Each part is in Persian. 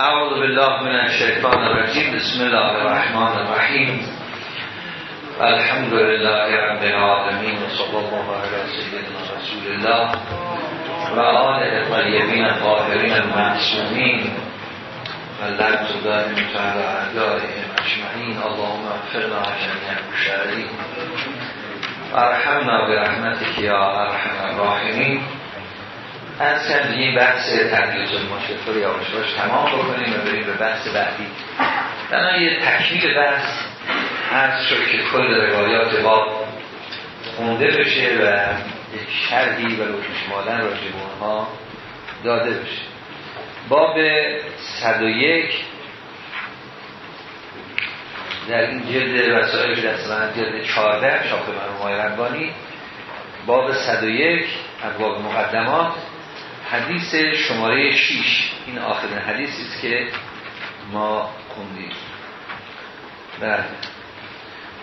أعوذ بالله من الشیطان الرجیم بسم الله الرحمن الرحیم الحمد لله رب العالمین و صلی الله علی سیدنا رسول الله و آل طیبین الطاهرین المعصومین و لعنت دائم تعالی اعدائهم اجمعین اللهم اغفرنا جميع المشاهدین أرحمنا برحمتك یا أرحم الراحمین از کردیم بحث تدریس المشکل یا باش تمام بکنیم و بریم به بحث بعدی. در یه تکمیل بحث از شد که کل روایات با خونده بشه و یک شرحی و روشمالن راجب اونها داده بشه. باب 101 در این جلد وسائل دست من جلد 14 شاپ مرمومای ربانی باب 101 ابواب مقدمات حدیث شماره 6 این آخرین حدیثی است که ما خوندیم. بله.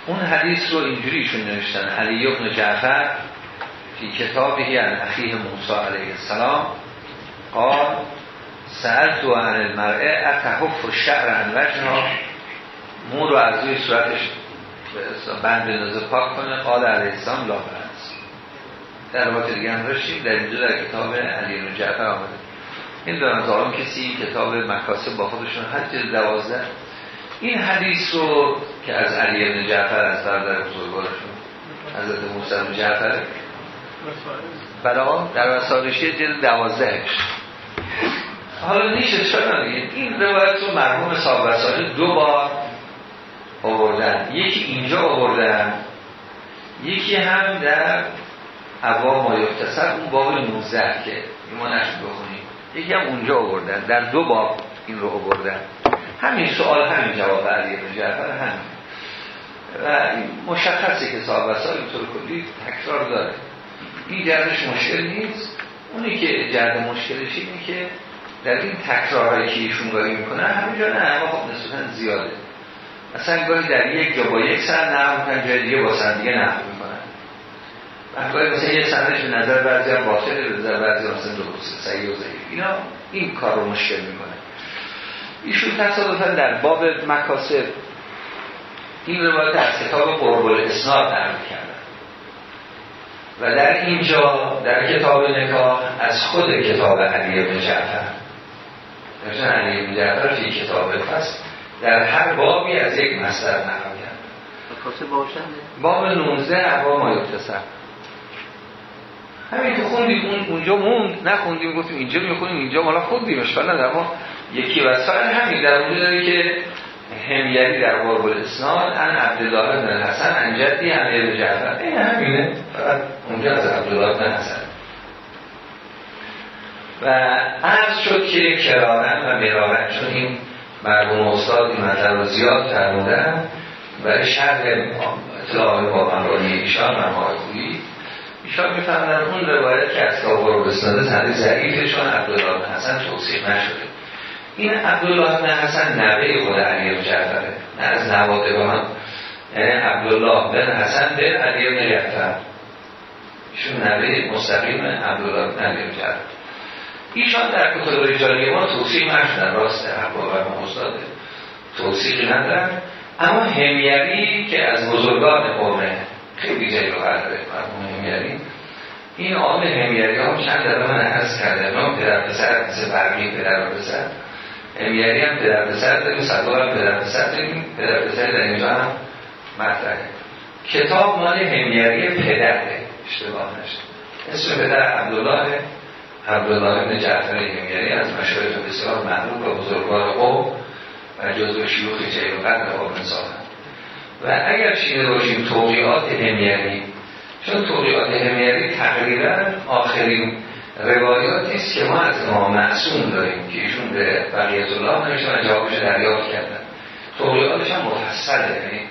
اون حدیث رو اینجوریشون نوشتن. علی ابن جعفر فی کتابی عن اخیه موسی علیه السلام قال سألت عن المرء اتحف الشعر عن وجهها مو رو از روی صورتش بند نازه پاک کنه. قال علیه السلام لا در هم داشتیم در اینجا در کتاب علی بن جعفر آمده. این دارن تا کسی کتاب مکاسب با خودشون حد دوازده. این حدیث رو که از علی بن جعفر از برادر بزرگوارشون حضرت موسی بن جعفر بلا در وسائلشی جلد دوازدهش. حالا نیشه چرا این روایت رو مرحوم صاحب وسائل دو بار آوردن. یکی اینجا آوردن یکی هم در هوا ما یکتسب اون باب 19 که ما نشد بخونیم. یکی هم اونجا آوردن در دو باب این رو آوردن. همین سوال همین جواب علی بن جعفر همین. و مشخصه که صاحب وسائل طور کلی تکرار داره. این جردش مشکل نیست. اونی که جرد مشکلش اینه که در این تکرارهایی که ایشون گاهی می‌کنن همینجا نه اما خب نسبتا زیاده. مثلا گاهی در یک جا با یک سر نه می‌کنن جای دیگه با سر دیگه مثلا یه سندش به نظر بعضی هم باطله به نظر بعضی هم درسته صحیح و ضعیف. اینا این کار رو مشکل می‌کنه. ایشون تصادفا در باب مکاسب این روایت از کتاب قرب الاسناد نقل کردن. و در اینجا در کتاب نکاح از خود کتاب علی بن جعفر. مثلا علی بن جعفر فی کتاب پس در هر بابی از یک مصدر نقل کرد مکاسب باشنده باب 19 ابواب ما همین که خوندیم اون اونجا موند نخوندیم گفتیم اینجا می‌خونیم اینجا مالا خوندیم اشکال نداره. اما یکی وسائل همین در اونجا داره که همیری در قرب الاسناد ان عبدالله بن حسن ان جدی ان ابن این همینه. فقط اونجا از عبدالله بن حسن و عرض شد که کرارن و مرارن چون این مرحوم استاد این مطلب رو زیاد فرمودن برای شرح اطلاع با ایشان مرمای خویی ایشان میفهمدن اون روایت که از کابر بسناده تنده ضعیفشان عبدالله بن حسن توصیح نشده. این عبدالله بن حسن نوه خود علی جعفره نه از نوادگان یعنی عبدالله بن حسن به علی بن جعفر. ایشون نوه مستقیم عبدالله بن علی بن جعفر. ایشان در کتاب رجالی ما توصیح نشدن راست عبدالله بن استاد توصیح ندارن. اما همیری که از بزرگان قومه خیلی جایی رو داره مرحوم همیری این آقای همیری ها چند دفعه من عرض کردم. نام پدر پسر مثل برقی پدر پسر. همیری هم پدر پسر داریم صدار هم پدر پسر داریم. پدر پسر در اینجا هم مطرحه. کتاب مال همیری پدره. اشتباه نشد. اسم پدر عبدالله عبدالله بن جعفر همیری از مشاهد بسیار معروف و بزرگوار قوم و جزو شیوخ جیل قدر قوم سالن و اگر شیده باشیم توقیات همیری چون توقیات همیری تقریبا آخرین روایاتی است که ما از امام معصوم داریم که ایشون به بقیت الله نمیشون جوابش دریافت کردن. توقیاتش هم مفصله یعنی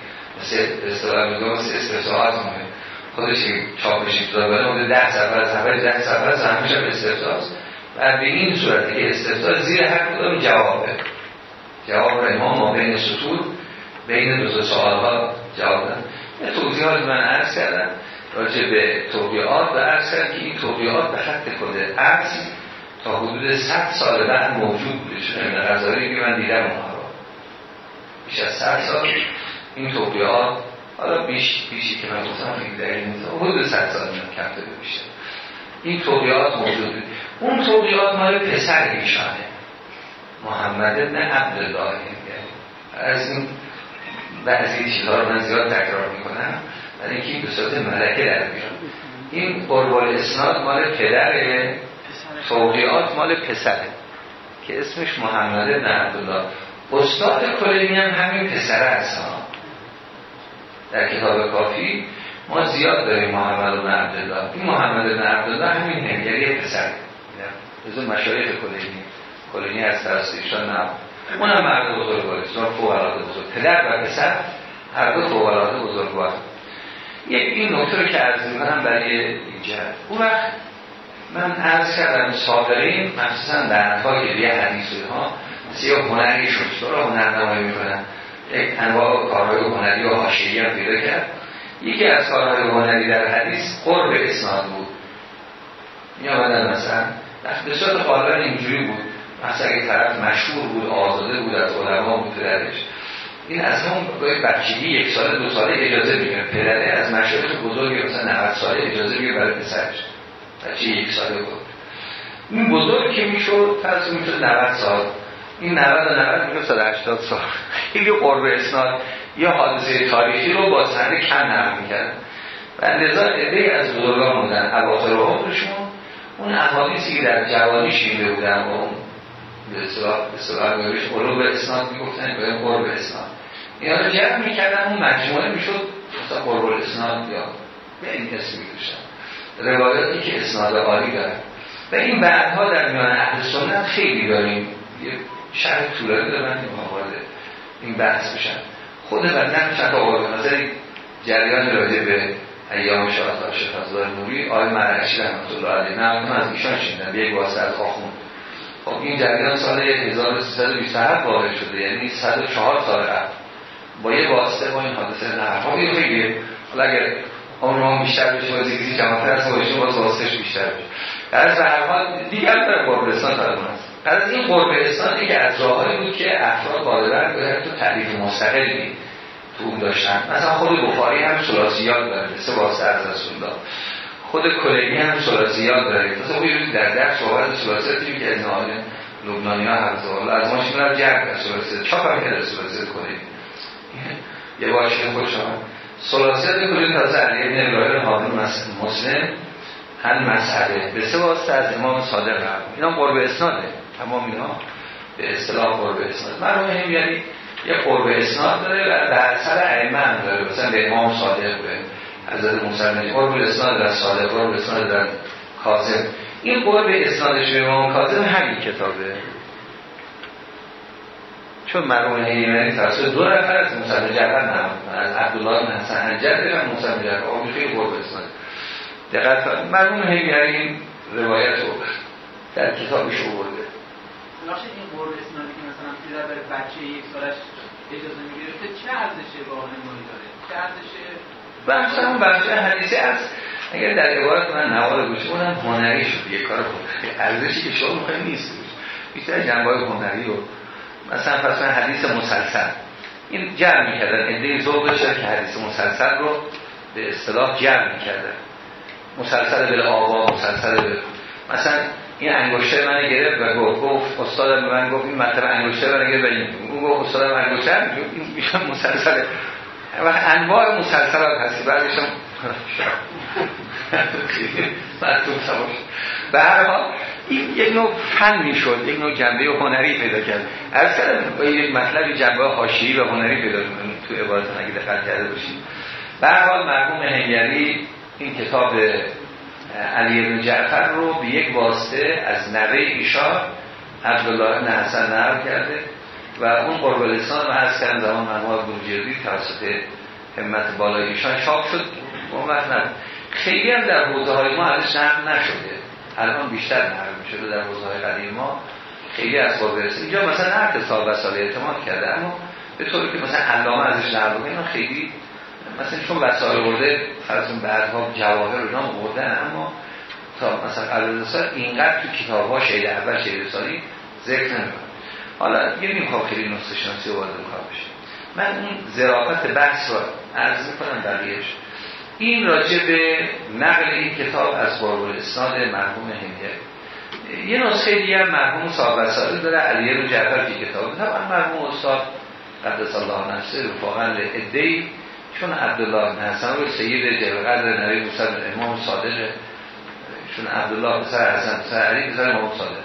مثل اصطلاح میگم مثل استفساعات مهم خودش چاپش ابتدا بوده ده سفر سفر ده سفر همیشه به استفساست و به این صورتی که استفسار زیر هر کدام جوابه. جواب امام ما بین سطور بین دو سوال ها جواب دادن یه توضیحات من عرض کردم راجع به توقیات و عرض کردم که این توقیات به خط کده عرض تا حدود 100 سال بعد موجود بوده. چون غزالی که من دیدم اونها رو. بیش از 100 سال این توقیات حالا بیش بیشی که من گفتم خیلی دلیل نیست. حدود 100 سال کم بیشتر. این توقیات موجود اون توقیات مال پسر ایشانه. محمد ابن عبدالله از این بعضی چیزها رو من زیاد تکرار می‌کنم اینکه این به صورت ملکه در میاد این قربال اسناد مال پدر توقیات مال پسره که اسمش محمد عبدالله. استاد کلینی هم همین پسره هست در کتاب کافی ما زیاد داریم محمد بن عبدالله. این محمد بن عبدالله همین هنگری پسر از اون مشایخ کلینی. کلینی از توسط ایشان نه اون هم مرد بزرگوار اسلام فوقلاده بزرگ. پدر و پسر هر دو فوقلاده بزرگوار یک این نکته رو که عرض می‌کنم برای اینجا. اون وقت من عرض کردم صادرین مخصوصا در که یه حدیثی ها مثل یه هنری شد. رو هنرنمایی می‌کنن؟ یک انواع کارهای هنری و حاشیه‌ای هم پیدا کرد. یکی از کارهای هنری در حدیث قرب اسناد بود. می آمدن مثلا. به صورت غالبا اینجوری بود. مثلا اگه طرف مشهور بود آزاده بود از علما بود پدرش. این از همون بچگی یک سال دو ساله اجازه می‌گیره. پدره از مشایخ بزرگی مثلا 90 ساله اجازه می‌گیره برای پسرش. بچه یک ساله بود. این بزرگ که می‌شد فرض می‌شد 90 سال. این 90 و 90 میشه 180 سال. خیلی قرب اسناد. یا حادثه تاریخی رو با سند کم نقل می‌کردن و لذا عده از بزرگان بودن. اواخر عمرشون اون احادیثی که در جوانی شیده بودن و اون به اصطلاح به اصطلاح قلوب اسناد می‌گفتن به قرب اسناد اینا رو جمع می‌کردن اون مجموعه می‌شد مثلا قرب اسناد یا به این اسم میگوشن روایاتی که اسناد عالی دارن. و این بعدها در میان اهل سنت خیلی داریم. یه شرح طولانی دارن این بحث بشن خود بندن چند آقای نظر جریان راجع به ایام شاهد شیخ از نوری آقای مرعشی رحمت الله علیه نه از ایشان شیندن به یک واسطه از آخون خب این جریان سال 1327 وارد شده یعنی 104 سال قبل. با یه واسطه با این حادثه نه خب این خیلی حالا اگر اون بیشتر بشه و زیگزی کمتر از باشه باز واسطش بیشتر بشه. از به هر حال دیگر در قربستان طرف هست از این قربستان که از راههایی بود که افراد قادرن به تو تعریف مستقلی تو اون داشتن. مثلا خود بخاری هم سلاسیات داره مثل واسه از رسول الله. خود کلینی هم سلاسیات داره. مثلا خود در در صحبت سلاسیات که از نهاد لبنانی ها حفظ الله از ماشین رو جرد در سلاسیات چاپ هم کرده سلاسیات کلینی یه باشه خود شما سلاسیات کلینی تازه علیه ابن ابراهیم حاضر مسلم. هم مسئله به سه واسطه از امام صادق هم. اینا قرب اسناده. تمام اینا. به اصطلاح قرب اسناد. مرحوم یعنی یه قرب اسناد داره و در سر ائمه هم داره. مثلا به امام صادق به حضرت موسی قرب اسناد در صادق قرب اسناد در کاظم این قرب اسنادش به امام کاظم همین کتابه. چون مرحوم هیمنی توسط دو نفر از موسی جعفر نه از عبدالله بن حسن حنجر و موسی جعفر. خیلی قرب اسناد دقت مرحوم هیمنی روایت رو در کتابش آورده. نقش این قرب اسنادی که مثلا پدر بچه یک سالش اجازه می‌گرفته چه ارزشه راهنمایی داره؟ چه ارزشه بحث همون بحث حدیثی از اگر در عبارت من نوار گوش اونم هنری شد. یک کار هنری ارزشی که شما می‌خوایم نیست. بیشتر جنبای هنری و مثلا من حدیث مسلسل. این جمع می‌کردن. ایده ذوق داشتن که حدیث مسلسل رو به اصطلاح جمع می‌کردن. مسلسل به آقا مسلسل به مثلا این انگشتر من گرفت و گفت گفت استاد من گفت این مطلب انگشتر من گرفت و اون گفت استاد من انگشتر. این مسلسل و انواع مسلسلات هستی. بعدش هم به هر حال این یک نوع فن می‌شد یک نوع جنبه هنری پیدا کرد. از با یک مطلب جنبه حاشیه‌ای و هنری پیدا کنید. تو عبارت اگه دقت کرده باشید. به هر حال مرحوم هنگری این کتاب علی بن جعفر رو به یک واسطه از نوه ایشان عبدالله بن حسن کرده. و اون قرب لسان و از کردن زمان مرموها بروجردی توسط همت بالای ایشان چاپ شد. اون وقت نه. خیلی هم در حوزه های ما ازش نقل نشده. الان بیشتر نقل شده در حوزه های قدیم ما. خیلی از قرب اینجا مثلا نه و سال اعتماد کرده اما به طوری که مثلا علامه ازش نقل اینا خیلی مثلا چون وسائل ورده فرضون بعدها جواهر نام بردن اما تا مثلا قبل اینقدر تو کتاب ها شهید اول شهید رسالی ذکر نمی‌کنه حالا دیگه نمی‌خوام خیلی نسخه شناسی وارد کار بشه. من اون ظرافت بحث رو عرض می‌کنم بقیهش. این راجع به نقل این کتاب از بارور اسناد مرحوم هندیه یه نسخه دیگه مرحوم صاحب وسائل داره علیه رو جعفر که کتاب طبعا مرحوم استاد قدس الله نفسه رفاقا لعدهی چون عبدالله حسن رو سید جلقدر نبی موسی امام صادق. چون عبدالله پسر حسن پسر علی پسر امام صادق.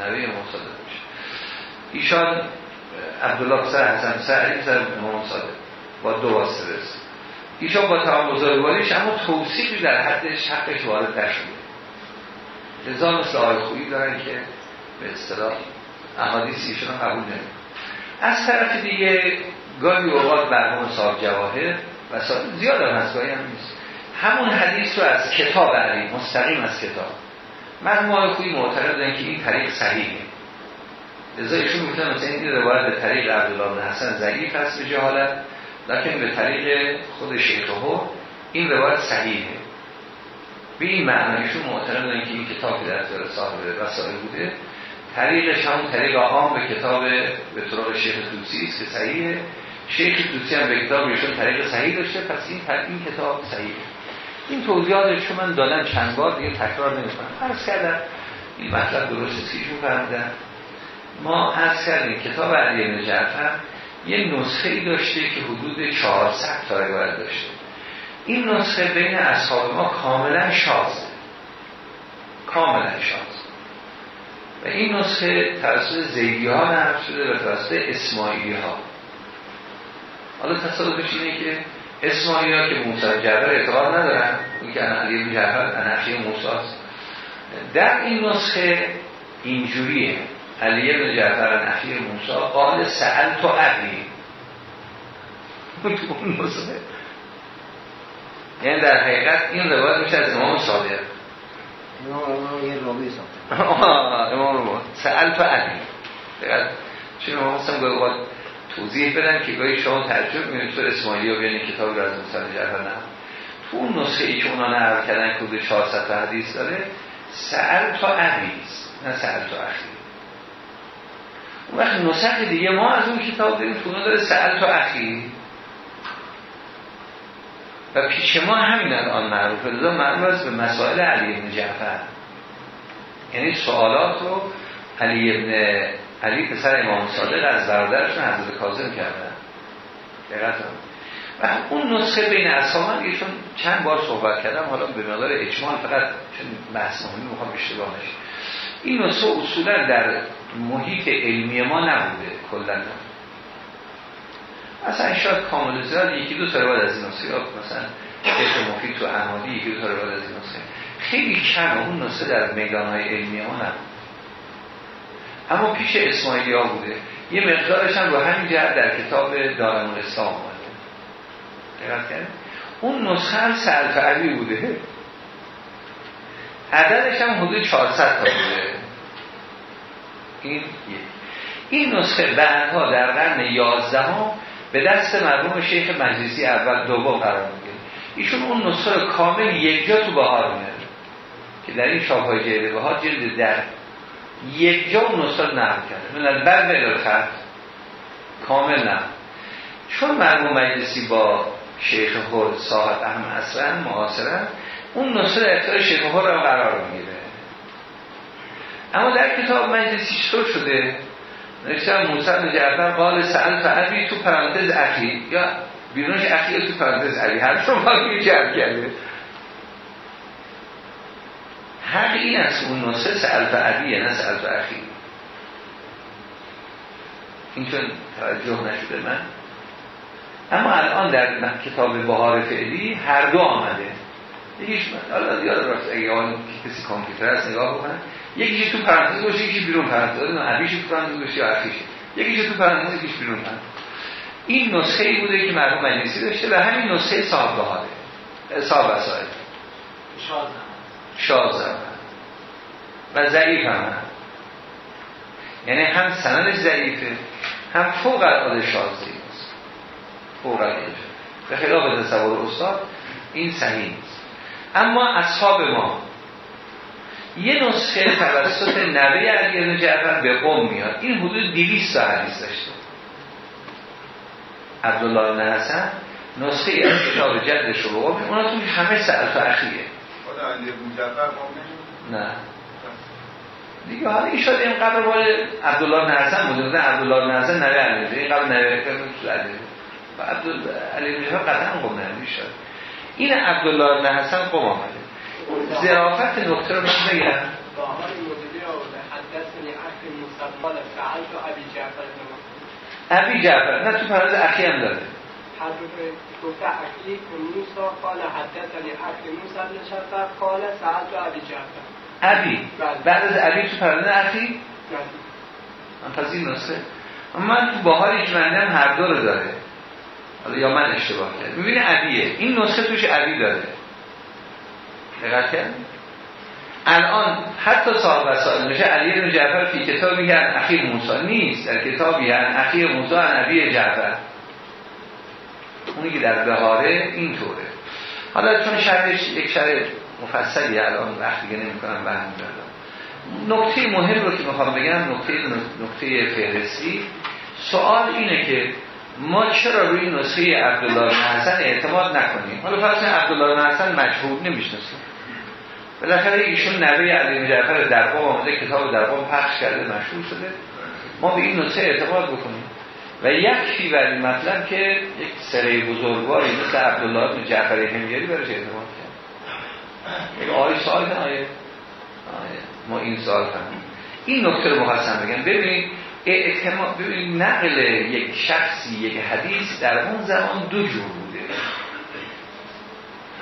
نبی امام صادق. ایشان عبدالله پسر حسن علی پسر امام صادق با دو واسطه رسید ایشان با تمام بزرگواریش اما توصیقی در حدش حقش وارد نشده. لذا مثل آقای خویی دارن که به اصطلاح احادیث ایشون قبول نمید از طرف دیگه گاهی اوقات مرحوم صاحب جواهر و زیاد هم هست هم نیست. همون حدیث رو از کتاب علی مستقیم از کتاب. آقای خویی معتقد بودن که این طریق صحیحه. لذا ایشون می‌گفتن مثلا این روایت به طریق عبدالله بن حسن ضعیف هست به جهالت لکن به طریق خود شیخه این روایت صحیحه. به این معنیشون معتقد بودن که این کتاب که در اختیار صاحب رسائل بوده. طریقش هم طریق عام به کتاب به طرق شیخ توسی است که صحیحه. شیخ توسی هم به کتاب ایشون طریق صحیح داشته پس این این کتاب صحیحه. این توضیحات چون من دادم چند بار دیگه تکرار نمی‌کنم. عرض کردم این مطلب درست سیشون فهمیدن؟ ما عرض کردیم کتاب علی بن جعفر یه نسخه ای داشته که حدود 400 تا روایت داشته. این نسخه بین اصحاب ما کاملا شازه کاملا شاز و این نسخه توسط زیدی ها نرم شده و توسط اسماعیلی ها حالا تصادفش اینه که اسماعیلی ها که موسی جعفر اعتقاد ندارن اون که علی جعفر انحی موساست در این نسخه اینجوریه. علی بن جعفر انحی موسی قال سهل تو اون نسخه یعنی در حقیقت این روایت میشه از امام صادق. امام رو سأل تو علی چون امام هستم گاهی باید توضیح بدن که گاهی شما ترجمه می‌بینید تو اسماعیلی و بیانی کتاب رو از مصر جعفر نه. تو اون نسخه ای که اونا نهار کردن که 400 حدیث داره سأل تو علیز نه سأل تو اخی اون وقت نسخه دیگه ما از اون کتاب داریم تو داره سأل تو اخی. و پیش ما همین الان معروفه. لذا معروف است به مسائل علی ابن جعفر. یعنی سوالات رو علی ابن علی پسر امام صادق از برادرشون حضرت کاظم کردن. دقیقا و اون نسخه بین اصحاب چون چند بار صحبت کردم حالا به مقدار اجمال فقط چون بحث مهمی می‌خوام اشتباه نشه. این نسخه اصولا در محیط علمی ما نبوده کلا. اصلا شاید کامل زیاد یکی دو تا روایت از این نسخه مثلا شیخ مفید تو احمدی یکی دو تا روایت از این نسخه. خیلی کم اون نسخه در میدان های علمی ما نبود اما پیش اسماعیلی ها بوده. یه مقدارش هم رو همین جهت در کتاب دارم الاسلام آمده اون نسخه هم سلف علی بوده. عددش هم حدود 400 تا بوده. این این نسخه بعدها در قرن 11 به دست مرحوم شیخ مجلسی اول دوم قرار می‌گیره. ایشون اون نسخه کامل یک جا تو بهار میاره که در این شاپای جیده بهار جلد در یک جا اون نسخه نقل کرده. من بعد به خط کامل نه چون مرحوم مجلسی با شیخ خود صاحب اهم اصلا معاصرن اون نسخه اختیار شیخ خود رو قرار می‌گیره. اما در کتاب مجلسی چطور شده؟ نوشتم موسی بن جعفر قال سأل فعبی تو پرانتز اخی. یا بیرونش اخی تو پرانتز علی؟ هر شما باید جمع کرده. حق این است اون نسخه سأل فعبیه نه سأل اخی. این چون توجه نشده من. اما الان در کتاب بهار فعلی هر دو آمده. یکیش حالا یاد راست اگه آن کسی کامپیوتر هست نگاه بکنن یکیش تو پرانتز باشه یکیش بیرون پرانتز باشه عبیش تو پرانتز باشه یا اخیش یکیش تو پرانتز یکیش بیرون پرانتز این نسخه ای بوده که مرحوم مجلسی داشته و همین نسخه صاحب بهاره صاحب وسائل شاز زمان. و ضعیف هم یعنی هم سندش ضعیفه هم فوق العاده شازی است. فوق العاده به خلاف تصور استاد این صحیح نیست. اما اصحاب ما یه نسخه توسط نبی علی جعفر به قوم میاد. این حدود 200 حدیث داشته. عبدالله بن حسن نسخه از کتاب جدش رو بقوم اونا تو همه سأل و اخیه. نه. دیگه حالا این شد این قبر بال عبدالله بن حسن بود عبدالله بن حسن نبی علی این قبر نبی تو علی و علی بن قطعا قوم نبی شد این عبدالله بن حسن قوم آمده. زرافت نکته رو من بگم. ابی جعفر نه تو پرز اخی هم داره. گفته اخی موسا قال حدثنی اخی موسا بن شفر قال سألت ابی جعفر بعد از ابی تو پرز اخی؟ من پس این نسخه من تو باحال اجمندم هر دو رو داره. حالا یا من اشتباه کردم. می‌بینه ابیه. این نسخه توش ابی داره. دقت الان حتی صاحب وسائل میشه علی بن جعفر فی کتاب میگن اخیر موسی نیست. در کتابی ان اخیر موسی نبی جعفر. اونی که در بهاره اینطوره. حالا چون شرحش یک شرح مفصلی الان وقت دیگه نمی‌کنم برمی نکته مهم رو که می‌خوام بگم نکته نکته فهرستی سوال اینه که ما چرا روی نسخه عبدالله حسن اعتماد نکنیم؟ حالا فرض عبدالله حسن مجهول نمی‌شناسیم بالاخره ایشون نوه علی جعفر در قوم آمده کتاب در پخش کرده مشهور شده. ما به این نسخه اعتماد بکنیم. و یکی بر این مطلب که یک سره بزرگواری مثل عبدالله بن جعفر برش اعتماد کرد. یک آی سال آیه ما این سال هم این نکته رو مخواستم بگم ببینید اعتماد نقل یک شخصی یک حدیث در اون زمان دو جور بوده.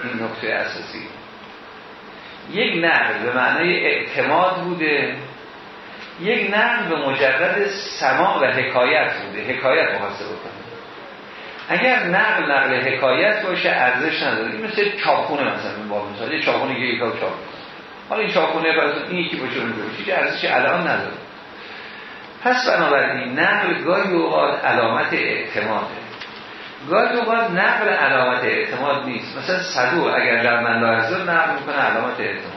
این نکته اساسی. یک نقل به معنای اعتماد بوده. یک نقل به مجرد سماع و حکایت بوده. حکایت محاسبه کنه. اگر نقل نقل حکایت باشه ارزش نداره. این مثل چاپونه مثلا با مثال. یه چاپونه که یکا حالا این چاپونه این یکی باشه اون ارزش الان نداره. پس بنابراین نقل گاهی اوقات علامت اعتماده. گاهی اوقات نقل علامت اعتماد نیست. مثلا صدو اگر در منلاحظه نقل می‌کنه علامت اعتماد.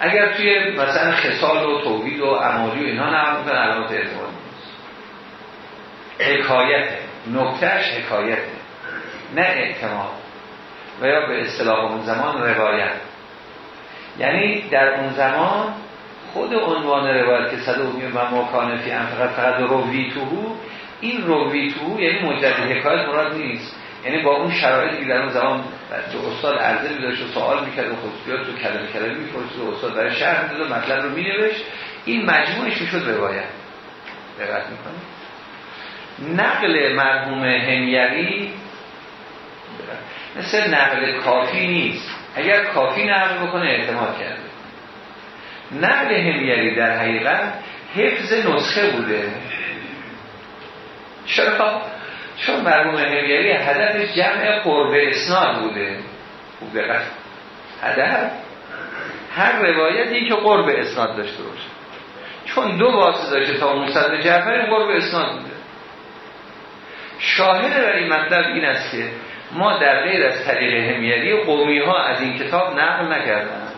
اگر توی مثلا خسال و توحید و امالی و اینها نقل می‌کنه علامت اعتماد نیست. حکایت. نکتهش حکایت. نه اعتماد. و یا به اصطلاح اون زمان روایت. یعنی در اون زمان خود عنوان روایت که صدو و مکانه فی فقط فقط روی توهو این روی تو یعنی مجرد حکایت مراد نیست. یعنی با اون شرایطی که در اون زمان به استاد عرضه می‌داشت و سوال می‌کرد و خصوصیات تو کلمه کلمه می‌پرسید و استاد برای شرح می‌داد و مطلب رو مینوشت. این مجموعش می‌شد روایت. دقت می‌کنید نقل مرحوم همیری مثل نقل کافی نیست. اگر کافی نقل بکنه اعتماد کرده. نقل همیری در حقیقت حفظ نسخه بوده. چرا؟ چون مرموم همیری هدف جمع قرب اسناد بوده. خوب دقت. هدف هر روایتی که قرب اسناد داشته باشه. چون دو واسطه داشته تا موسد جعفر قرب اسناد بوده. شاهد بر این مطلب این است که ما در غیر از طریق همیری قومی ها از این کتاب نقل نکردن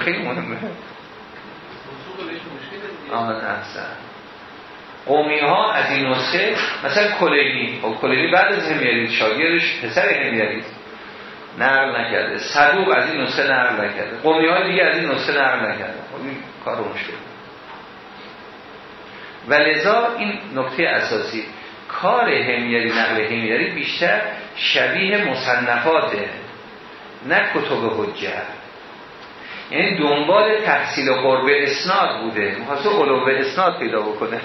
خیلی مهمه. احسن قومی ها از این نسخه مثلا کلینی. خب کلینی بعد از همیری شاگردش پسر همیری نقل نکرده. صدوق از این نسخه نقل نکرده. قومی های دیگه از این نسخه نقل نکرده. خب این کار مشکل و این نکته اساسی کار همیری نقل همیری بیشتر شبیه مصنفاته نه کتب حجه یعنی دنبال تحصیل قرب اسناد بوده. می‌خواسته قلوب اسناد پیدا بکنه.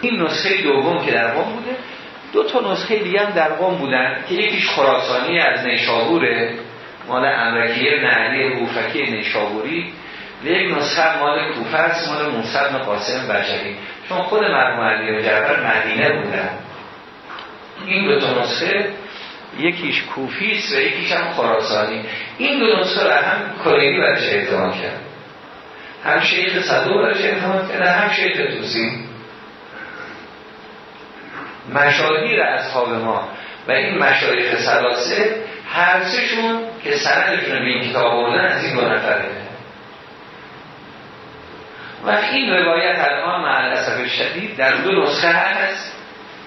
این نسخه دوم که در قوم بوده. دو تا نسخه دیگه هم در قوم بودن که یکیش خراسانی از نیشابوره مال امرکیه نهلی بوفکی نیشابوری و یک نسخه مال کوفه است مال موسی قاسم بجری چون خود مرحوم علی و جعفر مدینه بودن. این دو تا نسخه یکیش کوفی و یکیش هم خراسانی. این دو نسخه رو هم کلینی برش اعتماد کرد. هم شیخ صدو برش اعتماد کرد هم شیخ توسی مشاهیر اصحاب ما و این مشایخ سلاسه هر سهشون که سندشون به این کتاب آوردن از این دو نفره. و این روایت الان مع شدید در دو نسخه هست.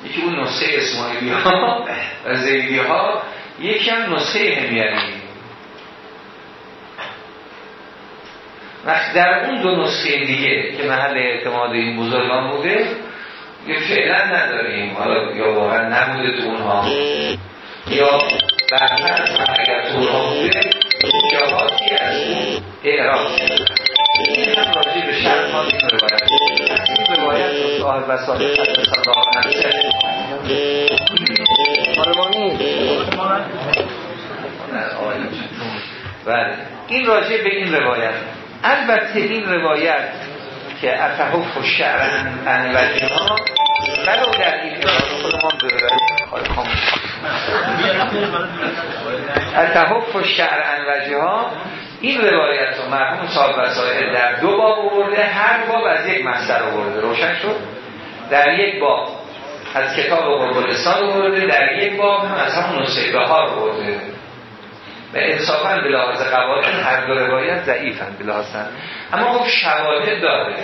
یکی اون نسخه اسماعیلی ها و زیدی ها یکی هم نسخه همیری و در اون دو نسخه دیگه که محل اعتماد این بزرگان بوده یه فعلا نداریم. حالا یا واقعا نبوده تو اونها. یا بعدا اگر تو اونها بوده جاهاتی از اون اعراض این هم راجع به شرط ها این روایت این روایت رو صاحب و صاحب صلاح بله. این راجع به این روایت. البته این روایت که اتحف و انوجه ها ولو در این خودمان اتحف و شعر انوجه ها این روایت رو مرحوم صاحب وسائل در دو باب آورده. هر باب از یک مصدر آورده. روشن شد؟ در یک باب. از کتاب قربلستان آورده در یک باب هم از همون نسخه بهار آورده. و انصافا به لحاظ قواعد هر دو روایت ضعیفن به لحاظ اما خب شواهد داره.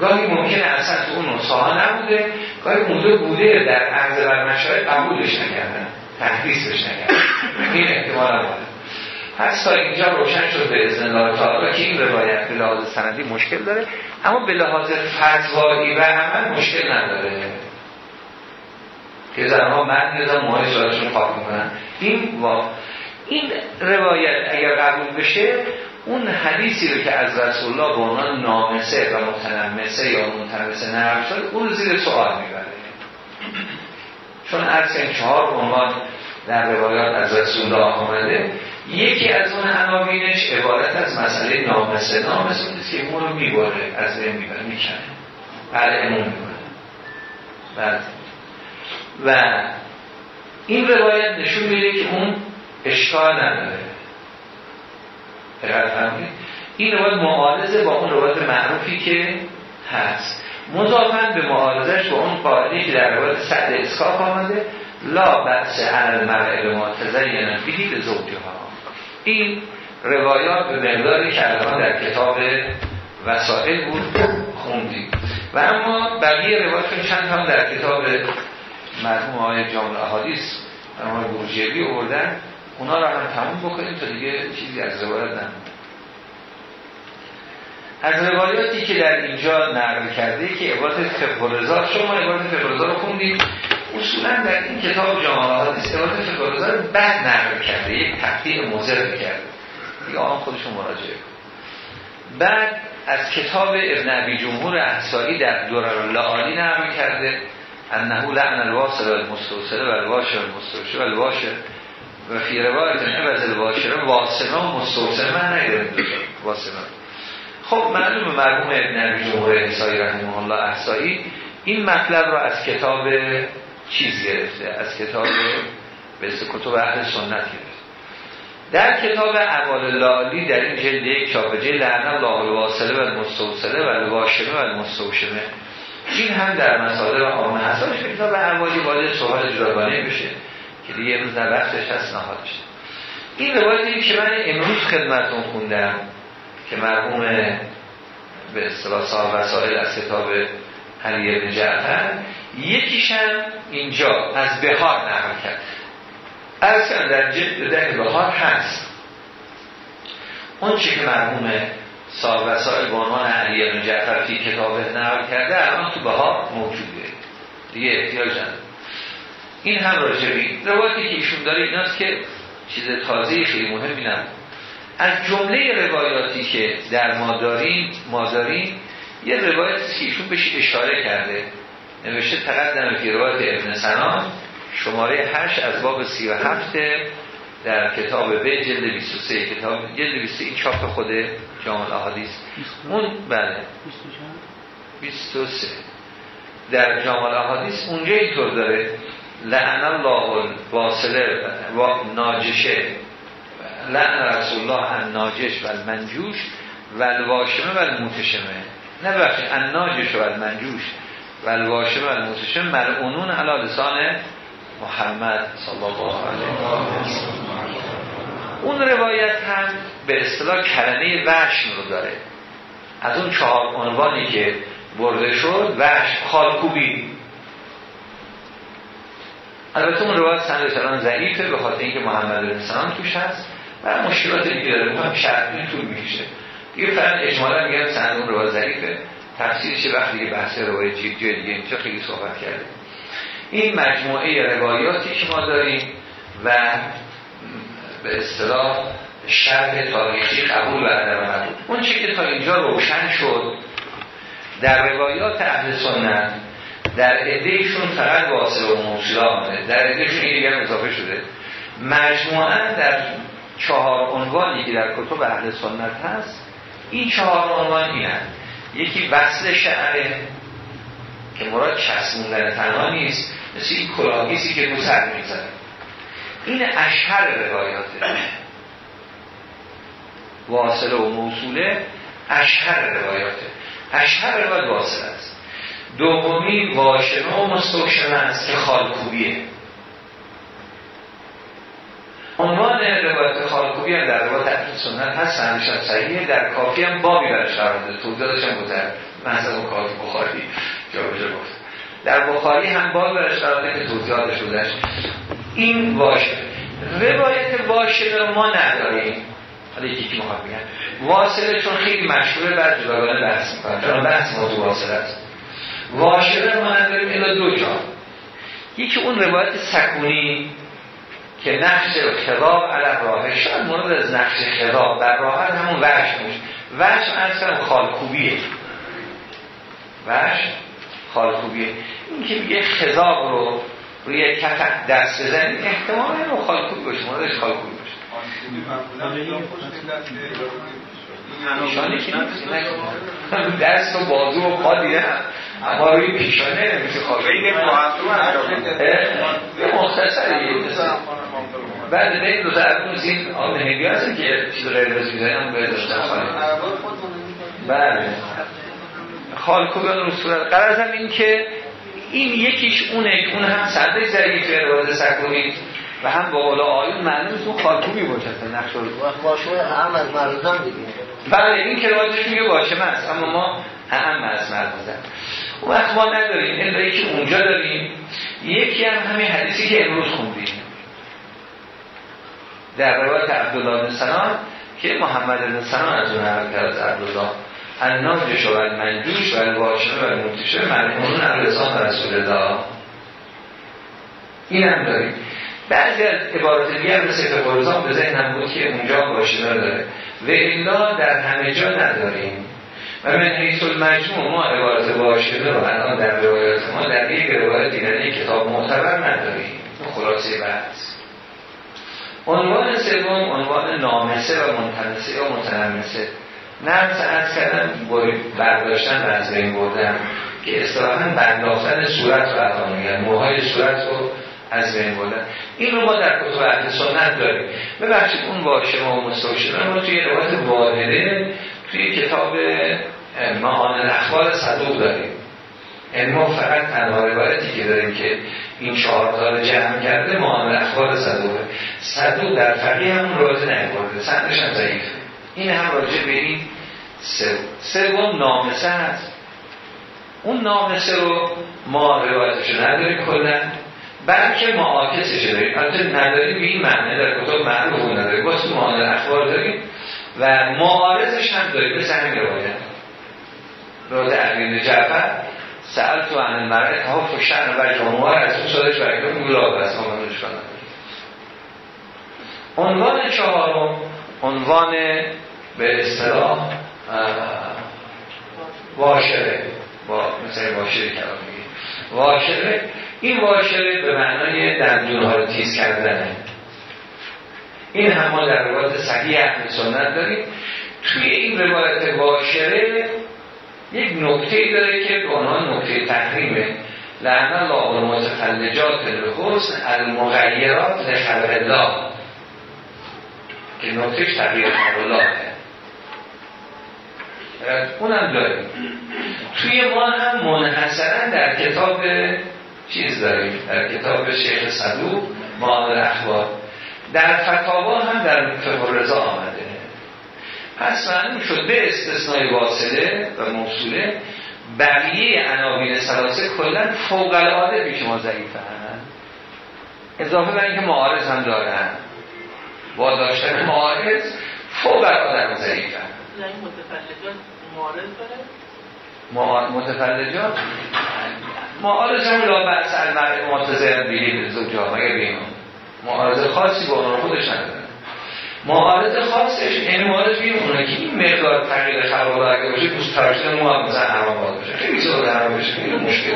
گاهی ممکنه اصلا تو اون نسخه ها نبوده گاهی موضوع بوده در عرض بر مشاهد قبولش نکردن تحریصش نکردن. این احتمال هم پس تا اینجا روشن شد به ازن الله تعالی که این روایت به لحاظ سندی مشکل داره اما به لحاظ فتوایی و عمل مشکل نداره. که زنها من نیزم ماه سالشون خواب می‌کنن. این با این روایت اگر قبول بشه اون حدیثی رو که از رسول الله به عنوان نامسه و متنمسه یا متنمسه نرم شد اون زیر سوال می‌بره. چون از چهار عنوان در روایات از رسول الله آمده. یکی از اون عناوینش عبارت از مسئله نامسه. نامسه اون که اون رو می‌بره از بین می‌بره می‌کنه بله امون می‌بره بله. و این روایت نشون میده که اون اشکال نداره. این روایت معارضه با اون روایت معروفی که هست. مضافن به معارضش با اون قاعده که در روایت سعد اسکاف آمده لا بحث عن المرء ما تزین به ها این روایات به مقداری که در کتاب وسائل بود خوندیم. و اما بقیه روایتون چند هم در کتاب مرحوم های جامع احادیث مرحوم بروجیوی آوردن. اونا رو هم تموم بکنیم تا دیگه چیزی از روایت از روایاتی که در اینجا نقل کرده که عبارت فقه رضا شما عبارت فقه رضا رو خوندیم اصولا در این کتاب جامعه رضا رو بعد نقل کرده یک تقدیر مضر کرده. دیگه آن خودشون مراجعه بعد از کتاب ابن عبی جمهور احسایی در دوران لعالی نقل کرده انه لعن الواصل و المستوصل و الواشر و المستوشر و الواشر و فی روایت عوض الواشر و مستوصل من نگرم واصل خب معلوم مرحوم ابن عبی جمهور احسایی رحمه الله احسایی این مطلب را از کتاب چیز گرفته از کتاب به کتب اهل سنت گرفته. در کتاب اعمال لالی در این جلد یک چاپجه لعنه الله الواصله و المستوصله و الواشمه و المستوشمه. این هم در مسائل عامه هستش کتاب اعمالی وارد صحبت جداگانه بشه که دیگه امروز در وقتش هست نهادش این روایتی که من امروز خدمتون خوندم که مرحوم به اصطلاح صاحب وسائل از کتاب علی ابن جعفر یکیشم اینجا از بهار نقل کرد. از در جلد ده بهار هست. اون چی که مرحوم صاحب وسائل به عنوان علی ابن جعفر فی کتاب نقل کرده الان تو بهار موجوده. دیگه احتیاج نداره این هم راجبی روایتی که ایشون داره ایناست که چیز تازه خیلی مهمی نبود از جمله روایاتی که در ما داریم ما داریم یه روایتی که ایشون بهش اشاره کرده. نوشته تقدم فی روایت ابن سنان شماره 8 از باب 37 در کتاب به جلد 23 کتاب جلد 23 این چاپ خود جامع احادیث اون بله. 23 در جامع احادیث اونجا اینطور داره. لعن الله الواصله و ناجشه. لعن رسول الله الناجش و المنجوش و الواشمه و الموتشمه. نه بخشی الناجش و المنجوش. و الواشمه و الموتشمه ملعونون علا لسان محمد صلی الله علیه اون روایت هم به اصطلاح کلمه وشم رو داره. از اون چهار عنوانی که برده شد وشم خالکوبی. البته اون روایت سند سلام ضعیفه به خاطر اینکه محمد بن سلام توش هست و مشکلات دیگه داره. هم شرطی طول می‌کشه. دیگه فقط اجمالا میگن سند اون روایت ضعیفه. تفسیرش وقتی که بحث روایت جیب دیگه اینجا خیلی صحبت کرده. این مجموعه روایاتی که ما داریم و به اصطلاح شرح تاریخی قبول و عدم اون چی که تا اینجا روشن شد در روایات اهل سنت در ادهشون فقط واصل و موصول آمده در ادهشون این دیگر اضافه شده. مجموعا در چهار عنوانی که در کتب اهل سنت هست این چهار عنوان این هست. یکی وصل شعره که مراد چسبوندن تنها نیست مثل این کلاهیسی که رو سر می‌زنه. این اشهر روایاته واصله و موصوله اشهر روایاته. اشهر روایت واصل است. دومی واشنه و مستوشنه است که خالکوبیه. عنوان روایت خالکوبی هم در اهل سنت هست سندشان صحیحه در کافی هم بابی برش قرار داده توضیحاتش هم محضر و کافی بخاری. جا گفت. در بخاری هم بابی برش که توضیحاتش بودش. این واشه روایت واشه رو ما نداریم. حالا یکی که مخواد بگن واصله چون خیلی مشهوره بعد جداگانه بحث می‌کنم چون بحث موضوع واصله است. واشه رو ما نداریم الا دو جا. یکی اون روایت سکونی. که نقش خضاب علی راه شاید مورد از نقش خضاب در راه همون وحش میشه. وحش اصلا خالکوبیه. وحش خالکوبیه. این که میگه خضاب رو روی کف دست بزنید احتمال اینو خالکوبی باشه موردش خالکوبی باشه. پیشانه که نیست دست و بازو و پا دیدم اما روی پیشانه نمیشه خواهد مختصری بعد بین دو طرف این آن هنگی هست که چیز قرمز می‌زنی هم باید داشتن بله. خالکوبی رو صورت. قرارم این که این یکیش اونه اون هم صدر ضعیفه روز سکونید و هم با قول آیون معلوم اون خالکوبی باشه نقش رو. باشه هم از مردم دیگه بله این که روایتش میگه باشه است اما ما هم از مردم اون وقت ما نداریم این که اونجا داریم. یکی هم همین حدیثی که امروز خوندیم. در روایت عبدالله بن سنان که محمد بن از اون حرکت از عبدالله. الناجش و المنجوش و الواشمه و المنتشه ملمونون الرسان رسول الله. این هم داریم. بعضی از عبارت دیگر مثل قرزان به ذهن هم بود که اونجا باشه داره. و ایلا در همه جا نداریم. و من حیث المجموع ما عبارت باشده رو الان در روایات ما در یک روایت دیگر کتاب معتبر نداریم. خلاصه بحث. عنوان سوم عنوان نامسه و منتنسه یا متنمسه. نفس از کردم برداشتن و از بین بردن که اصطلاحا بنداختن صورت رو الان میگن موهای صورت رو از بین بردن. این رو ما در کتب اهل سنت داریم. ببخشید اون واشه ما مستوشن ما توی روایت واحده توی کتاب معان الاخبار صدوق داریم. یعنی ما فقط تنها روایتی که داریم که این چهار تا جمع کرده معان اخبار صدوقه صدوق در فقیه همون روایت نگرده سندش هم ضعیفه این هم راجع به این سوم نامسه هست. اون نامسه رو ما روایتش نداریم کلن بلکه معاکسش داریم. البته نداریم به این معنی در کتاب معروف نداریم. واسه معان اخبار داریم و معارضش هم داریم. به همین روایت. روایت عقیل جعفر. سأل تو عن تحف و شعن و جامعه از اون سادش برگرم گلاب است آمدش کنم. عنوان چهارم عنوان به اصطلاح واشره با مثل واشره کلام میگه. واشره این واشره به معنای دندون ها رو تیز کردنه. این هم ما در روایت صحیح اهل سنت داریم. توی این روایت واشره یک نکته داره که به عنوان نکته تحریمه. لعن الله المتفلجات الحسن المغیرات لخبر الله. که نکتهش تغییر خبر الله. اونم داریم. توی ما هم منحصرا در کتاب چیز داریم؟ در کتاب شیخ صدوق معامل اخبار. در فتاوا هم در فقه رضا آمده پس معلوم شد به استثنای واصله و موصوله بقیه عناوین سلاسه کلا فوق العاده پیش ما ضعیفه اضافه بر اینکه معارض هم دارن. با داشتن معارض فوق العاده ضعیفه یعنی متفلجات معارض داره؟ متفلجات معارض هم لا بحث المرء معتزه بیلی زوجها مگه بیمون معارض خاصی با اون خودش نداره. معارض خاصش یعنی معارض بیمونه که این مقدار تغییر خراب اگه باشه پوست تراشتن مو هم مثلا حرام باید باشه خیلی زیاد حرام بشه خیلی مشکل.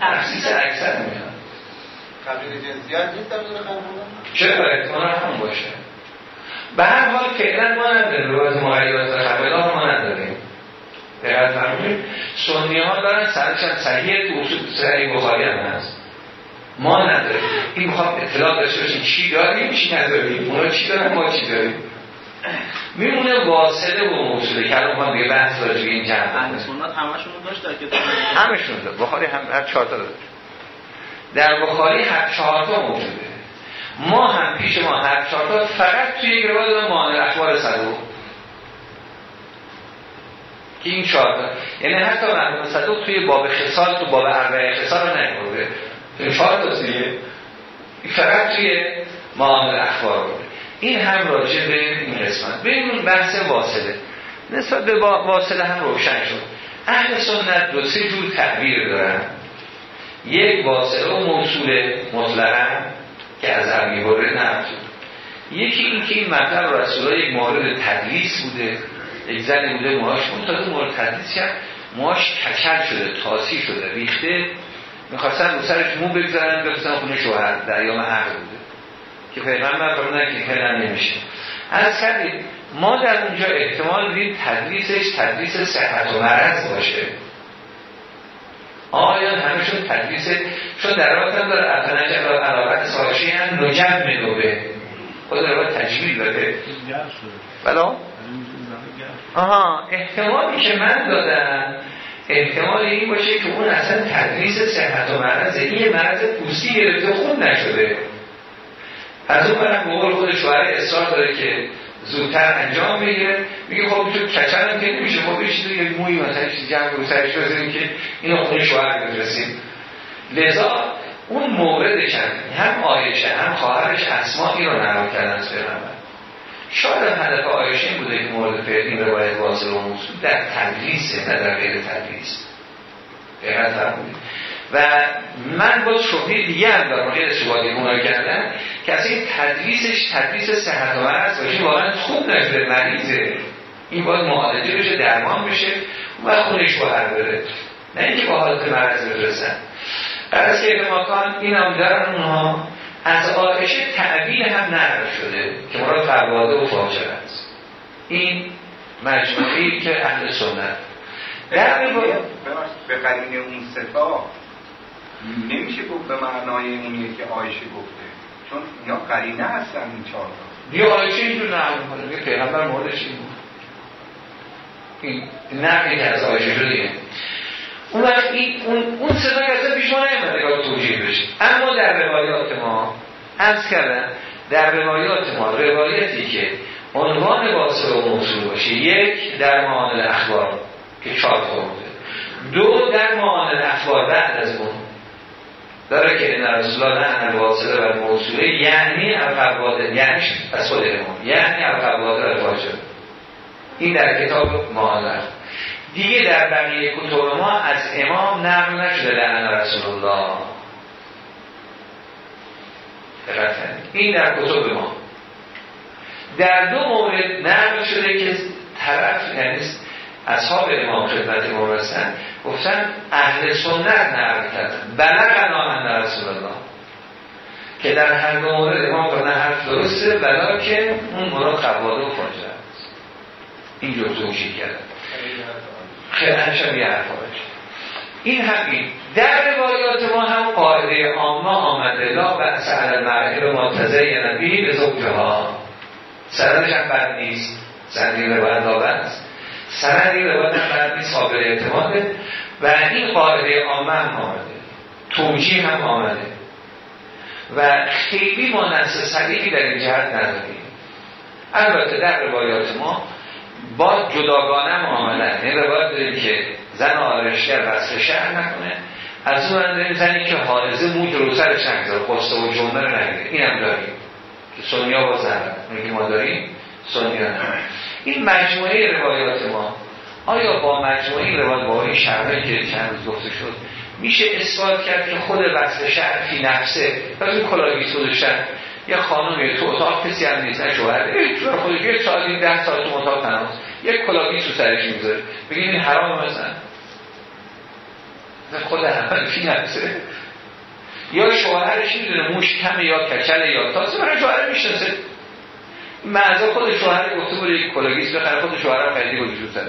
تخصیص اکثر میاد قبیل جنسیت نیست در چرا؟ احتمال هم باشه. به هر حال فعلا ما نداریم. روایت مغیرات و خبرها ما نداریم. دقیقت فرمونید سنی ها دارن سرشن صحیح تو اصول صحیح بخاری هم هست. ما نداریم. این می‌خوام اطلاع داشته باشیم. چی داریم چی نداریم. اونا چی دارن ما چی داریم. میمونه واصله و موصوله که الان دیگه بحث راجع به این جمع سنت همشون داشت در کتاب همشون داشت. بخاری هم هر چهار تا داشت. در بخاری هر چهار تا موجوده. ما هم پیش ما هر چهار تا فقط توی یک روایت مانع اخبار صدوق که این چهار یعنی حتی مرحوم صدوق توی باب خصال تو باب اربعه خصال رو نگرده این تا دیگه فقط توی معامل اخبار بوده این هم راجع به این قسمت. به بحث واصله. نسبت به واصله هم روشن شد. اهل سنت دو سه جور تعبیر دارن. یک واصله و موصول مطلقا که از عربی باره نفت یکی این که این مطلب رسول یک مورد تدلیس بوده. یک زن بوده ماهاش منتظر مورد تدلیس کرد ماهاش کچل شده تاسی شده ریخته. می‌خواستن رو سرش مو بگذارن بفرستن خونه شوهر در ایام عقل بوده. که پیغمبر فرمودن که خیلی نمیشه. از کردیم ما در اونجا احتمال دید تدریسش تدریس صحت و مرض باشه. آیا همشون تدریس چون در واقع هم داره اتنج علاقت ساشی هم نجم منوبه خود در تجمیل داده. بلا آها احتمالی که من دادم احتمال این باشه که اون اصلا تدریس صحت و مرض این مرض پوستی گرفته خون نشده. از اون برم بقول خود شوهر اصرار داره که زودتر انجام بگیره میگه خب تو کچل هم که نمیشه. خب یه یه موی مثلا چیزی جمع رو سرش بزنیم که اینو خونه شوهر بفرستیم. لذا اون موردش هم هم آیشه هم خواهرش اسما رو نقل کردن از شاید هدف آیشه این بوده که مورد فعل این روایت واصل و موصول در تدریس نه در غیر تدریس. فرمودید و من با شبهه دیگه هم در مورد استفاده اونا کردن که این تدریسش تدریس صحت و مرض باشه واقعا خوب نشده مریضه. این باید معالجه بشه درمان بشه و خونش باید بره. نه اینکه با حالت مرض برسن از که مکان این هم دارن اونها از آتش تعبیل هم نقل شده که مراد فرواده و فاجر است. این مجموعی که اهل سنت. در به قرین اون ستا نمیشه گفت به معنای اونیه که آیشه گفته. چون یا قرینه هستن این چهار بیا آیشه اینجور نقل می‌کنه پیغمبر موردش این بود. این نقلی که از آیشه شده. اون اون اون صدا اصلا پیش ما نیامده که توجیه بشه. اما در روایات ما از کردن در روایات ما روایتی که عنوان واصل و موصول باشه یک در معانل اخبار که چهار بوده دو در معانل اخبار بعد از اون. داره که این رسول الله نه الواصله و موصوله یعنی الفواده یعنی خود امام یعنی الفواده و فاجر این در کتاب معانل دیگه در بقیه کتب ما از امام نقل نشده لعن رسول الله این در کتب ما. در دو مورد نقل شده که طرف یعنی اصحاب امام خدمت ما رسن گفتن اهل سنت نقل کردن. بلغنا ان رسول الله که در هر دو مورد امام فرمودن حرف درسته بلا که اون مراد قواده و فاجره است. اینجور توجیه کردن. خیلی همشم یه حرفا این همین. در روایات ما هم قاعده عامه آمده لا و سهل مرحل منتظر نبی به زوجه ها سندش هم بد نیست. سندی روایت دابه است. سندی روایت هم بد نیست. قابل اعتماده. و این قاعده عامه هم آمده. توجیه هم آمده. و خیلی ما نصف صدیقی در این جهت نداریم. البته در روایات ما با جداگانه معاملت. این روایت داریم که زن آرشگر وصل شهر نکنه. از اون داریم زنی که حارزه موج رو سرش نگذاره قصه و جمعه رو نگیره. این هم داریم. که سنیا با زن. که ما داریم سنیا این مجموعه روایات ما. آیا با مجموعه روایات با این شرمه که چند روز گفته شد میشه اثبات کرد که خود وصل شهر فی نفسه؟ و این کلاگی گذاشتن یه خانمی تو اتاق کسی هم نیست نه شوهر. چرا خودش یک ساعت این ده ساعت تو اتاق تنهاست. یک کلاگی تو سرش می‌ذاره بگیم این حرام مثلا خود اول فی نفسه یا شوهرش می‌دونه موش کمه یا کچل یا تازه برای شوهر می‌شناسه. معذا خود شوهر گفته بود یک کلاگیست بخره خود شوهر هم خریدی بود سرش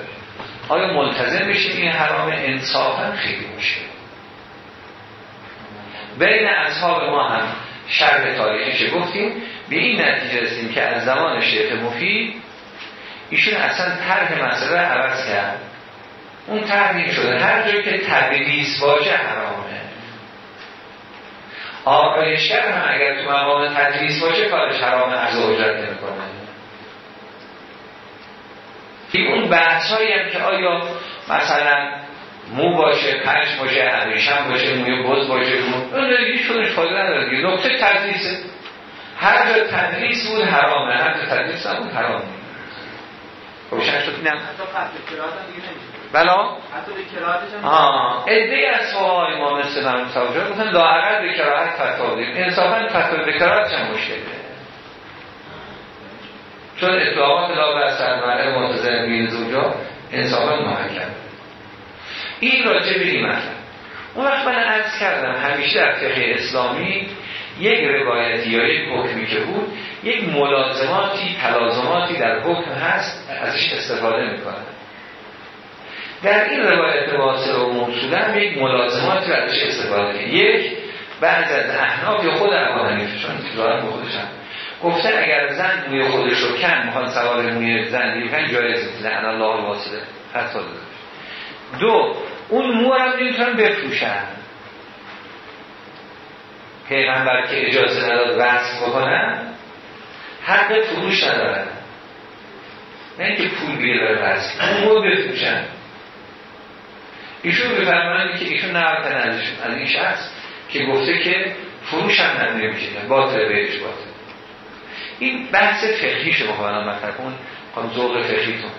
آیا ملتزم بشیم این حرام انصافا؟ خیلی مشکل. بین اصحاب ما هم شرح تاریخش گفتیم به این نتیجه رسیم که از زمان شیخ مفید ایشون اصلا طرح مسئله عوض کرد. اون طرح شده. هر جایی که تبلیس واجه حرامه. آقایشگر هم اگر تو مقام تدریس باشه کارش حرامه از اجرت نمی‌کنه. اون بحث هم که آیا مثلا مو باشه پنج باشه همیشم باشه موی بز باشه. اون دیگه شدنش فایده نداره دیگه. نقطه تدریسه. هر جا تدریس بود حرامه هر جا تدریس هم بود حرامه روشن شد اینم بلا آه. ادهی از فقهای ما مثل من مصابجه گفتن لاعقل به کراحت فتوا بدیم انصافا فتوا به کراحت چه مشکله؟ چون اطلاقات لا بر سرمره منتظر بین زوجا انصافا محکم. این راجع به این مطلب. اون وقت من عرض کردم همیشه در فقه اسلامی یک روایتی یا یک حکمی که بود یک ملازماتی تلازماتی در حکم هست ازش استفاده می‌کنه در این روایت واصل و موصوله یک ملازماتی ازش استفاده یک بعض از احناف یا خود حنیفه چون به خودشن گفتن اگر زن موی خودش رو کن می‌خوان سوال موی زن دیگه جایز لعن الله الواصله حتی دو اون مورم نمی‌تونن بفروشن. پیغمبر که اجازه نداد وصف بکنن حق فروش ندارن. نه که پول بیاره وصف اون مور بفروشن. ایشون بفرمانند که ایشون نقل ازشون از این شخص که گفته که فروش هم نداره میشه باطل بهش باطل. این بحث فقهی شما خواهدان مطرح کن ذوق فقهیتون.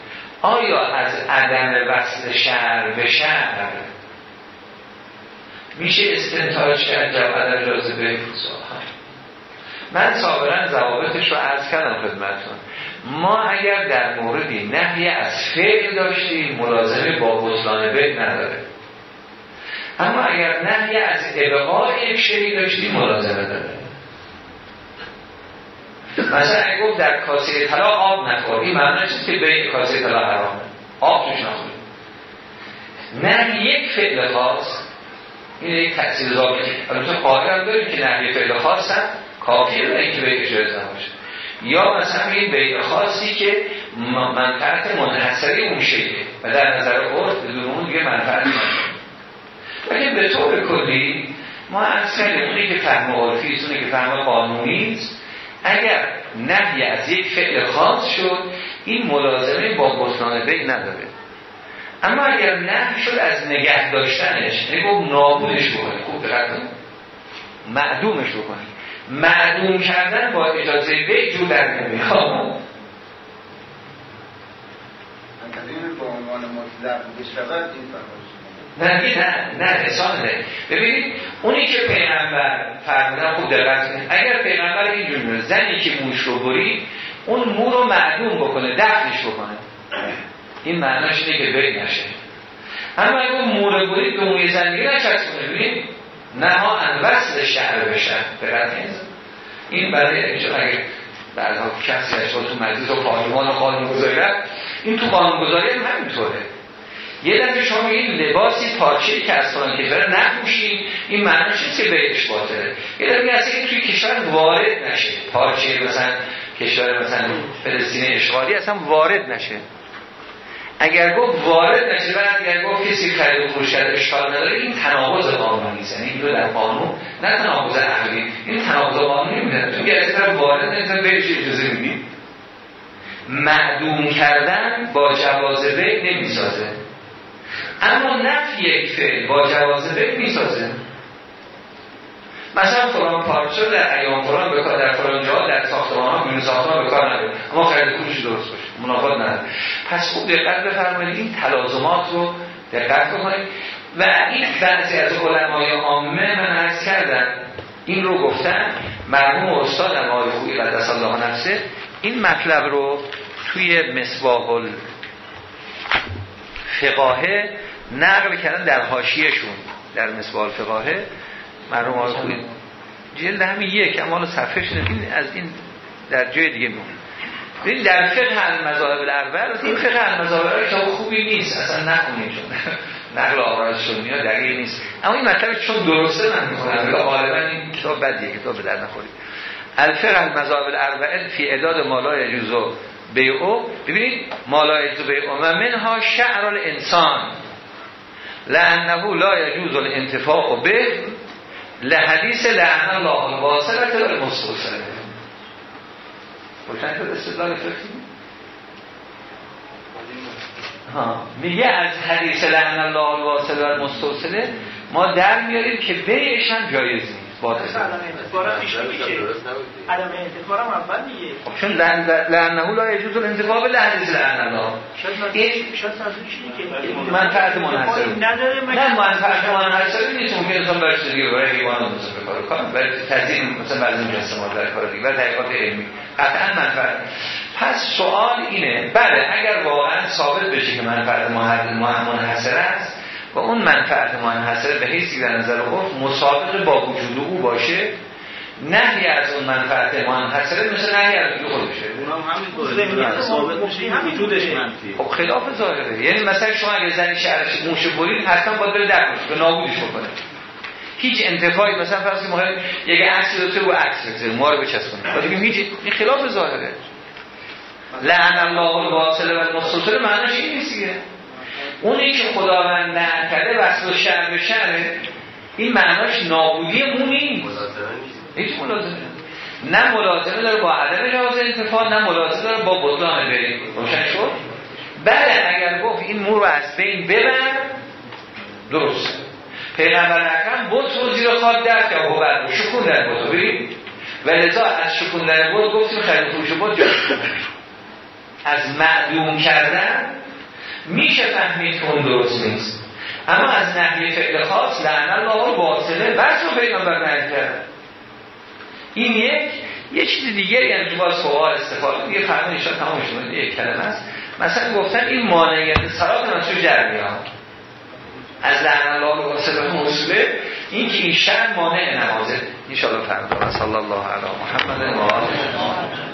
آیا از عدم وصل شهر به شهر؟ میشه استنتاج کرد جواب جازبه فوسا من سابقا ضوابطش رو عرض کردم خدمتون ما اگر در موردی نهی از فعل داشتیم ملازمه با بطلان بیت نداره. اما اگر نهی از ابقاء یک شیعی داشتیم ملازمه داره مثلا گفت در کاسه طلا آب نخور. این معنی چیست که به کاسه طلا حرامه آب توش نخور نه یک فعل خاص. این یک تحصیل ضابطی البته قاعده هم داریم که نهی فعل خاص هم کافیه برای اینکه به اجازه باشه. یا مثلا این بیع خاصی که منفعت منحصری اون شیعه و در نظر عرف بدون اون دیگه منفعت نمیشه. ولی به طور کلی ما از اونی که فهم عرفی که فهم قانونی است اگر نهی از یک فعل خاص شد این ملازمه با بطلان بیع نداره. اما اگر نهی شد از نگه داشتنش نگو یعنی نابودش بکنه خوب دقت معدومش بکنی معدوم کردن با اجازه بیع جو در نمی‌خوام به عنوان مطلق بشود این نه نه نه حسان نه. ببینید اونی که پیغمبر فرمودن خوب دقت اگر پیغمبر اینجور زنی که موش رو برید اون مو رو معدوم بکنه دفنش بکنه. این معناش اینه که بری نشه. اما اگر مو رو برید به موی زندگی نچسبونه. ببینید نه ها انوصل شهر بشن. برد این برای اگر بعدها کسی اشتاد تو مجلس و پارلمان و قانون این تو قانون گذاری هم همینطوره. یه دفعه شما این لباسی پارچه‌ای که از فلان کشور نپوشید این معنیش نیست که بهش باطله؟ یه دفعه اصلا این توی کشور وارد نشه. پارچه مثلا کشور مثلا فلسطین اشغالی اصلا وارد نشه. اگر گفت وارد نشه بعد اگر گفت کسی خرید و فروش کرده اشکال نداره این تناقض قانونی است. یعنی این در قانون نه تناقض عقلی. این تناقض قانونی میده تو که از وارد نمی‌تونه بهش اجازه میدی معدوم کردن با جواز بیع نمی‌سازه. اما نفی یک فعل با جواز بیع می‌سازه. مثلا فلان پارچه در ایام فلان به در فلان جا در ساختمان ها بیرون ساختمان به کار اما خرید فروش درست باشه منافات نداره. پس خوب دقت بفرمایید این تلازمات رو دقت بکنید. و این بعضی از علمای عامه من عرض کردم این رو گفتن مرحوم استاد آقای خویی قدس الله نفسه. این مطلب رو توی مصباح فقاهه نقل کردن در حاشیهشون در مصباح الفقاهه مرحوم آقای خویی جلد همین یک اما صفحه این از این در جای دیگه میمونه. این در فقه المذاهب الاربعه این فقه المذاهب کتاب خوبی نیست. اصلا نخونید چون نقل آرازشون میاد دقیق نیست. اما این مطلب چون درسته من می‌خونم. یا غالبا این کتاب بدیه. کتاب به در نخورید الفقه المذاهب الاربعه فی اعداد مالا یجوز بیعو. ببینید مالا یجوز بیعو. و منها شعر الانسان. لانه لا یجوز الانتفاع به لحدیث لعن الله الواصلت و المستوصله روشن استدلال ها میگه از حدیث لعن الله الواصل و المستوصله ما در میاریم که بیعش هم جایز نیست. باطل عدم انتفاع هم اول میگه خب چون لعنه لا یجوز الانتفاع به حدیث لعن الله شاید شاید که منفعت منحصر نداره نه منفعت منحصر نیست. ممکن انسان برش دیگه برای حیوان مثلا بکار کنه برای تزیین مثلا بعضی مجسمات در کار دیگه. و تحقیقات علمی. قطعا منفعت. پس سوال اینه بله اگر واقعا ثابت بشه که منفعت منحصر است و اون منفعت منحصر به حیثی در نظر خود مسابق با وجود او باشه نهی از اون منفعت منحصره مثل نهی از وجود خودشه. اونم همین ثابت میشه وجودش منفی خب خلاف ظاهره. یعنی مثلا شما اگه زنی شهرش موش برید حتما باید بره درش به نابودش بکنه. هیچ انتفاعی مثلا فرض مهم یک عکس داشته و عکس بزنه ما رو بچسبونه. بعد بگیم هیچ این خلاف ظاهره. لعن الله الواصل و المستوصل معنیش این نیست دیگه. اونی که خداوند نکرده وصل شر به شره این معناش نابودی مو نیست. هیچ ملازمه. نه ملازمه داره با عدم جواز انتفاع نه ملازمه داره با بطلان بریم. روشن شد؟ بله اگر گفت این مو رو از بین ببر درست. پیغمبر اکرم بط رو زیر خاک در که هو بر شکون در بط بریم و لذا از شکون در بط گفتیم خیلی فروش بط از معدوم کردن میشه فهمید که اون درست نیست. اما از نحیه فعل خاص لعن الله باطله بس رو پیغمبر نهی کرد. این یک یه چیز دیگه یعنی باز فوقا استفاده دیگه فرمان ایشان تمام شده یک کلمه است. مثلا گفتن این مانعیت صلات منصور جرمیان از لعن الله و واسطه موصوله. این که این شر مانع نمازه. ان شاء الله فرمان صلی الله علی محمد و آله.